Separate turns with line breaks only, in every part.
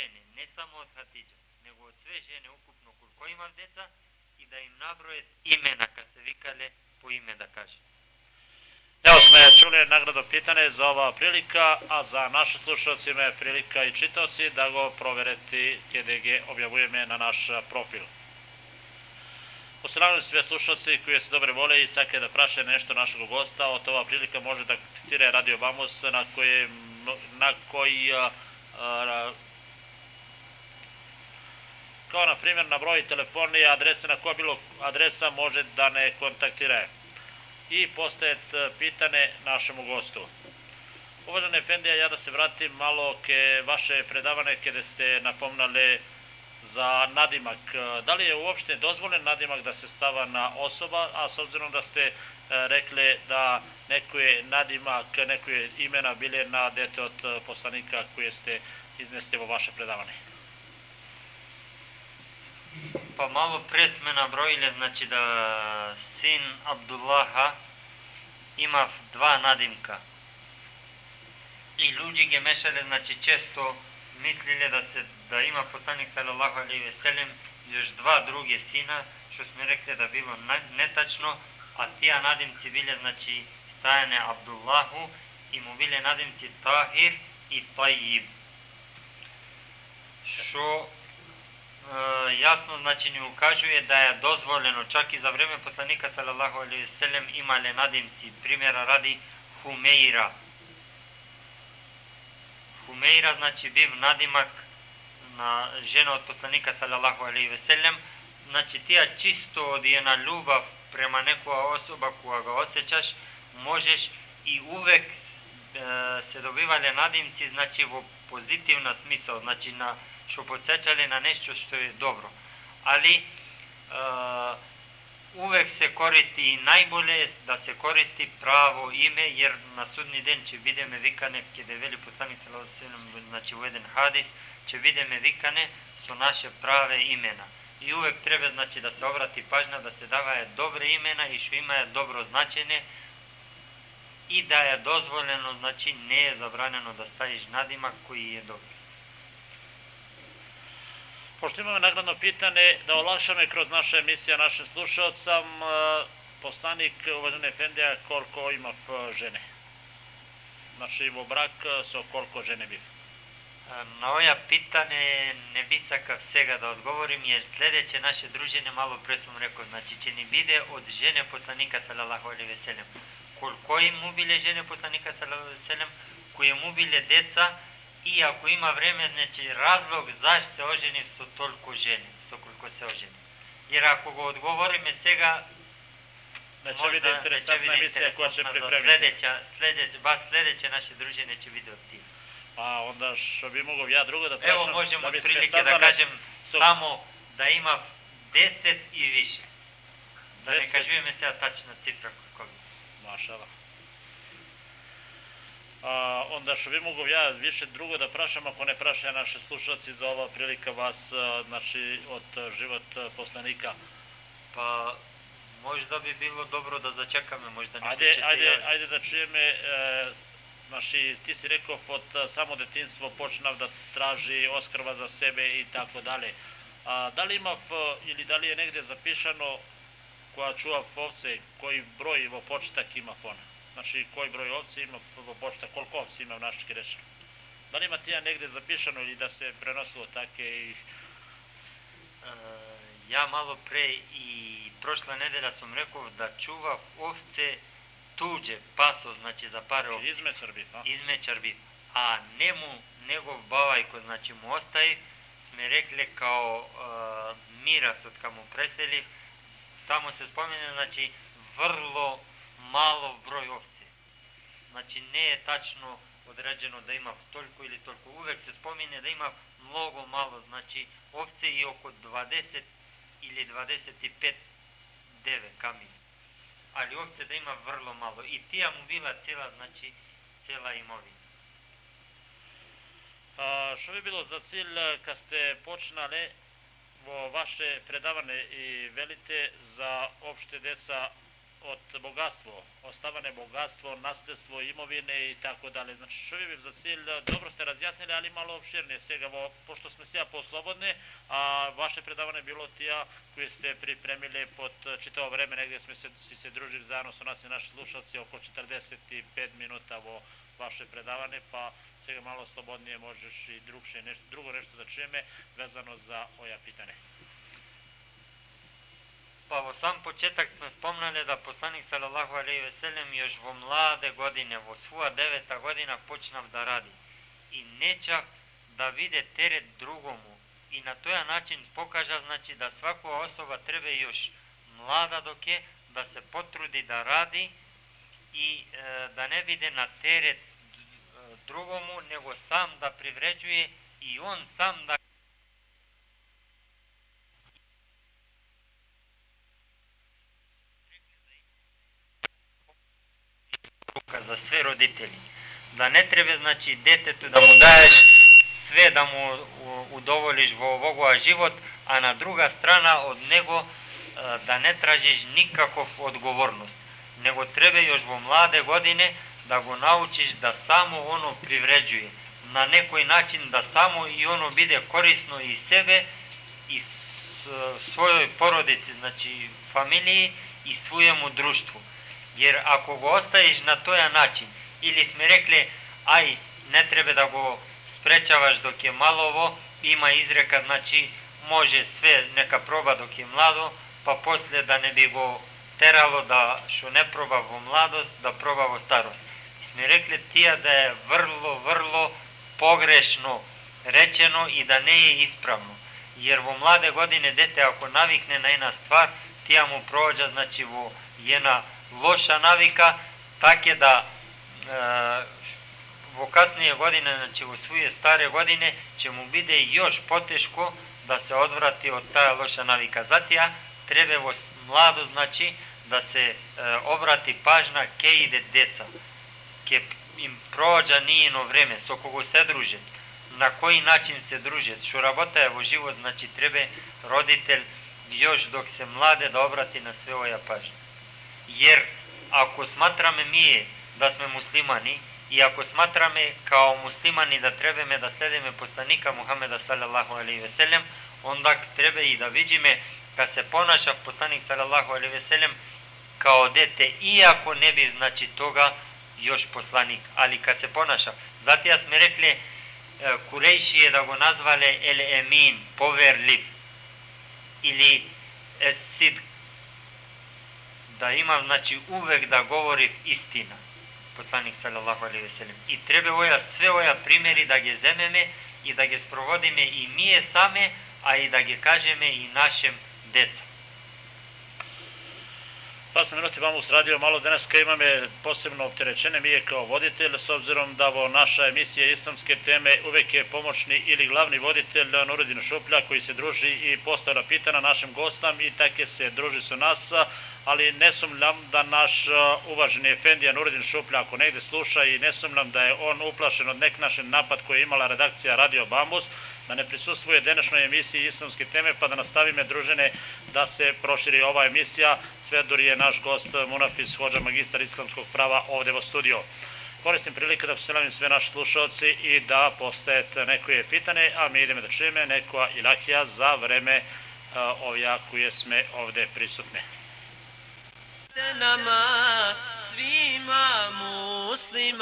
žene, ne samo od Hatidža, nego od sve žene ukupno koliko ima deca i da im nabroje imena kad se vikale po ime da kaže.
Evo smo čuli nagrado pitanje za ova prilika, a za naše slušalci je prilika i čitaoci da go provereti GDG objavujeme na naš profil. Pozdravljam sve slušalci koji se dobre vole i sake da praše nešto našeg gosta, od ova prilika može da kontaktira Radio Vamos na koje na koji kao na primjer na broj telefona i adrese na koja bilo adresa može da ne kontaktira. I postaje pitane našemu gostu. Uvažene Efendija, ja da se vratim malo ke vaše predavane kada ste napomnali za nadimak. Da li je uopšte dozvoljen nadimak da se stava na osoba, a s obzirom da ste rekli da neko je nadimak, neko je imena bile na dete od poslanika koje ste iznesti u vaše predavanje?
Pa malo pre sme nabrojili, znači da sin Abdullaha ima dva nadimka. I ljudi ga mešali, znači često mislili da se da ima poslanik sallallahu alejhi ve sellem još dva druge sina, što smo rekli da bilo netačno, a tija nadimci bile znači stajane Abdullahu i mu bile nadimci Tahir i Tajib. Što jasno znači ni ukazuje da je dozvoljeno čak i za vreme poslanika sallallahu alejhi ve sellem imale nadimci primjera radi Humeira. Humeira znači biv nadimak na žena od poslanika sallallahu alejhi ve sellem, znači tija čisto od jedna ljubav prema nekoja osoba koja ga osjećaš, možeš i uvek e, se dobivale nadimci, znači u pozitivna smisao, znači na, što podsjećali na nešto što je dobro. Ali e, uvek se koristi i najbolje je da se koristi pravo ime, jer na sudni den će videme vikane, kada veli poslanik sallallahu znači u jedan hadis, će videme vikane su naše prave imena. I uvek treba znači da se obrati pažnja da se davaje dobre imena i što ima je dobro značenje i da je dozvoljeno, znači ne je zabranjeno da staviš nadimak koji je dobar.
Пошто имаме наградно питање, да олакшаме кроз наша емисија нашим слушаоцам, посланик Уважен Ефендија, колко имав жене? Значи во брак со
колко жене бив? На оја питање не би сакав сега да одговорим, јер следеќе наше дружене, мало пре сум значи че ни биде од жене посланика салалаху алейхи веселем. Колко им му биле жене посланика салалаху алейхи веселем, кои му биле деца, i ako ima vreme, znači razlog zašto se oženi su toliko žene, su koliko se oženi. Jer ako go odgovorime сега,
da će biti interesantna emisija koja će pripremiti.
Sledeća, sledeća, baš sledeće naše druženje će biti od tim.
A onda što bi mogao ja drugo da prašam?
Evo možemo
da
prilike da kažem so... samo da ima 10 i više. Da 10. ne kažujeme сега tačna cifra koliko bi.
Mašala. A, onda što bi mogu ja više drugo da prašam, ako ne prašaju naše slušalci za ova prilika vas, znači, od život poslanika.
Pa, možda bi bilo dobro da začekame, možda neko
ajde,
će
ajde,
se javiti.
Ajde da čujeme, e, znači, ti si rekao od samo detinstvo počnav da traži oskrva za sebe i tako dalje. A, da li ima, ili da li je negde zapišano koja čuva ovce, koji broj vo početak ima fona? Znači koji broj ovci ima, počta koliko ovci ima u naščki rečeno. Da li ima tija negde zapišano ili da se prenosilo take i...
E, ja malo pre i prošla nedelja sam rekao da čuva ovce tuđe, paso, znači za pare znači, ovce.
Izmečar bi, a?
Izmečar bi. A njemu, njegov bavajko, znači mu ostaje, sme rekli kao uh, miras od kamo preseli, tamo se spominje, znači, vrlo malo broj ovce. Значи не е тачно одредено да има толку или толку. Увек се спомине да има многу мало, значи овце и око 20 или 25 деве камини. Али овце да има врло мало. И тија му била цела, значи, цела имовина.
А, што би било за цел кога сте почнале во ваше предавање и велите за обште деца od bogatstvo, ostavane bogatstvo, nasljedstvo imovine i tako dalje. Znači čovjek za cilj, dobro ste razjasnili, ali malo opširnije svega, pošto smo sve poslobodne, a vaše predavanje je bilo tija koje ste pripremili pod čitavo vreme, negdje smo se, si se družili zajedno su nas i naši slušalci, oko 45 minuta vo vaše predavanje, pa svega malo slobodnije možeš i drugše, nešto, drugo nešto da čujeme vezano za oja pitanje.
Pa vo sam početak smo spomnali da poslanik sallallahu alejhi ve sellem još vo mlade godine, vo svoja deveta godina počnav da radi. I neća da vide teret drugomu. I na toja način pokaža znači da svaka osoba treba još mlada dok je, da se potrudi da radi i e, da ne vide na teret e, drugomu, nego sam da privređuje i on sam da за све родители. Да не треба, значи, детето да му даеш све да му удоволиш во овогоа живот, а на друга страна од него да не тражиш никаков одговорност. Него треба још во младе години да го научиш да само оно привреджуе. на некој начин да само и оно биде корисно и себе и својој породици, значи фамилии и својему друштву. Jer ako go ostaviš na toja način, ili sme rekli, aj, ne treba da go sprečavaš dok je malovo, ima izreka, znači, može sve, neka proba dok je mlado, pa posle da ne bi go da što ne proba vo mladost, da proba vo starost. I sme rekli tija da je vrlo, vrlo pogrešno rečeno i da ne je ispravno. Jer vo mlade godine dete ako navikne na jedna stvar, tija mu prođa, znači vo jedna loša navika, tak je da e, vo kasnije godine, znači u svoje stare godine, će mu bide još poteško da se odvrati od ta loša navika. Zatija treba vo mlado, znači, da se e, obrati pažna ke ide deca, ke im prođa nijeno vreme, s kogo se druže, na koji način se druže, što rabota je vo život, znači treba roditelj još dok se mlade da obrati na sve oja pažnje. Jer ako smatrame mi da sme muslimani i ako smatrame kao muslimani da trebame da sledeme poslanika Muhameda sallallahu alaihi ve sellem, onda treba i da vidime kad se ponaša poslanik sallallahu alaihi ve sellem kao dete, iako ne bi znači toga još poslanik, ali kad se ponaša. Rekli, e, Kurejši je da go nazvale El Emin, poverljiv, ili Sid da ima, znači, uvek da govori istina, poslanik sallallahu alaihi veselim. I treba oja, sve oja primjeri da ge zememe i da ge sprovodime i mije same, a i da ge kažeme i našem deca.
Pa sam minuti vam usradio malo danas kad imame posebno opterećene mi je kao voditelj, s obzirom da vo naša emisija islamske teme uvek je pomoćni ili glavni voditelj Nurodin Šuplja koji se druži i postavlja pitana našem gostam i tako se druži su nas, ali ne sumljam da naš uvaženi Efendija Nurodin Šuplja ako negde sluša i ne sumljam da je on uplašen od nek našem napad koji je imala redakcija Radio Bambus, da ne prisustvuje današnjoj emisiji islamske teme pa da nastavime družene da se proširi ova emisija sve dok je naš gost Munafis Hođa magistar islamskog prava ovde u studio. Koristim prilike da poselavim sve naši slušalci i da postajete neko je pitane, a mi idemo da čujeme neko ilahija za vreme uh, ovja koje sme ovde prisutne.
Nama svima muslimanima.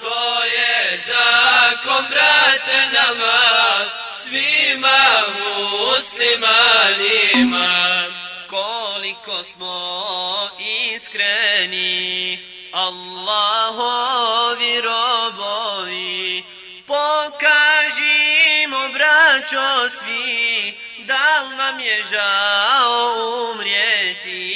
To je zakon brate nama svima muslimanima. Koliko smo iskreni Allahovi robovi pokažimo braćo svi da nam je žao umrijeti